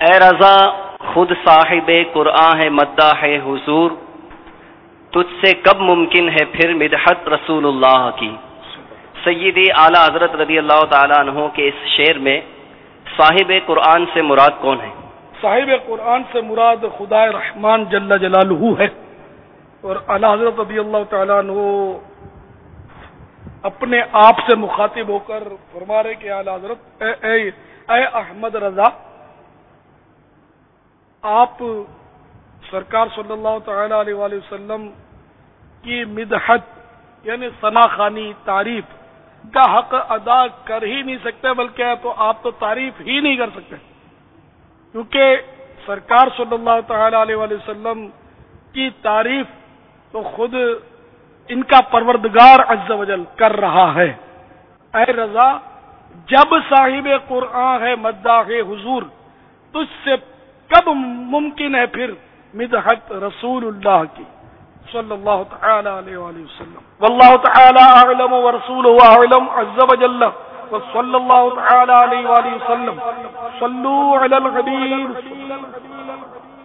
اے رضا، خود صاحب قرآن ہے مدہ ہے حضور، تجھ سے کب ممکن ہے پھر مدحت رسول اللہ کی؟ سیدی اعلی حضرت رضی اللہ تعالیٰ عنہ کے اس شعر میں صاحب قرآن سے مراد کون ہے؟ صاحب قرآن سے مراد خدا رحمان جل جلالہ ہے۔ اور اعلی حضرت رضی اللہ تعالیٰ عنہ اپنے آپ سے مخاطب ہو کر فرما رہے کہ اعلی حضرت، اے اے اے احمد رضا آپ سرکار صلی اللہ تعالی علیہ وآلہ وسلم کی مدحت یعنی ثنا خانی تعریف کا حق ادا کر ہی نہیں سکتے، بلکہ تو آپ تو تعریف ہی نہیں کر سکتے۔ کیونکہ سرکار صلی اللہ تعالی علیہ وآلہ وسلم کی تعریف تو خود ان کا پروردگار عز و جل کر رہا ہے۔ اے رضا، جب صاحب قرآن ہے مداح حضور، تجھ سے کب ممکن ہے پھر مدحت رسول اللہ کی؟ صلی اللہ تعالی علیہ وآلہ وسلم۔ واللہ تعالی اعلم ورسوله اعلم عز و جل وصلی اللہ تعالی علیہ وآلہ وسلم۔ صلو علی الغبیر